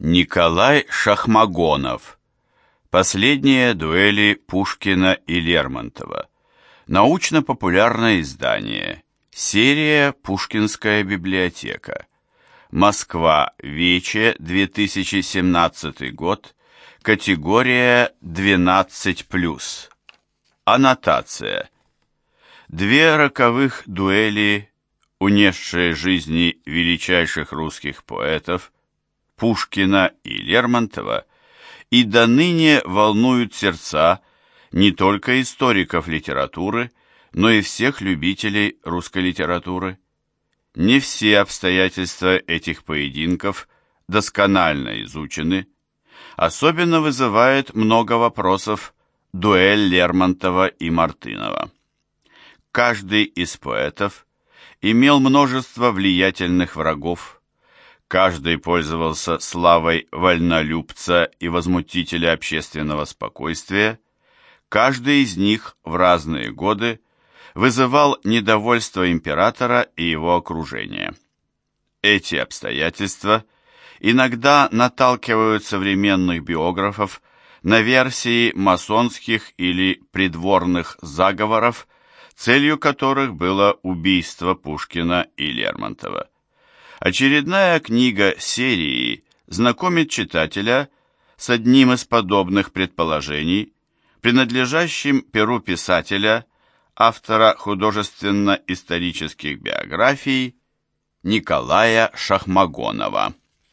Николай Шахмагонов. Последние дуэли Пушкина и Лермонтова. Научно-популярное издание. Серия «Пушкинская библиотека». Москва. Вече. 2017 год. Категория 12+. Аннотация. Две роковых дуэли, унесшие жизни величайших русских поэтов – Пушкина и Лермонтова и до ныне волнуют сердца не только историков литературы, но и всех любителей русской литературы. Не все обстоятельства этих поединков досконально изучены. Особенно вызывает много вопросов дуэль Лермонтова и Мартынова. Каждый из поэтов имел множество влиятельных врагов, Каждый пользовался славой вольнолюбца и возмутителя общественного спокойствия. Каждый из них в разные годы вызывал недовольство императора и его окружения. Эти обстоятельства иногда наталкивают современных биографов на версии масонских или придворных заговоров, целью которых было убийство Пушкина и Лермонтова. Очередная книга серии знакомит читателя с одним из подобных предположений, принадлежащим перу писателя, автора художественно-исторических биографий Николая Шахмагонова.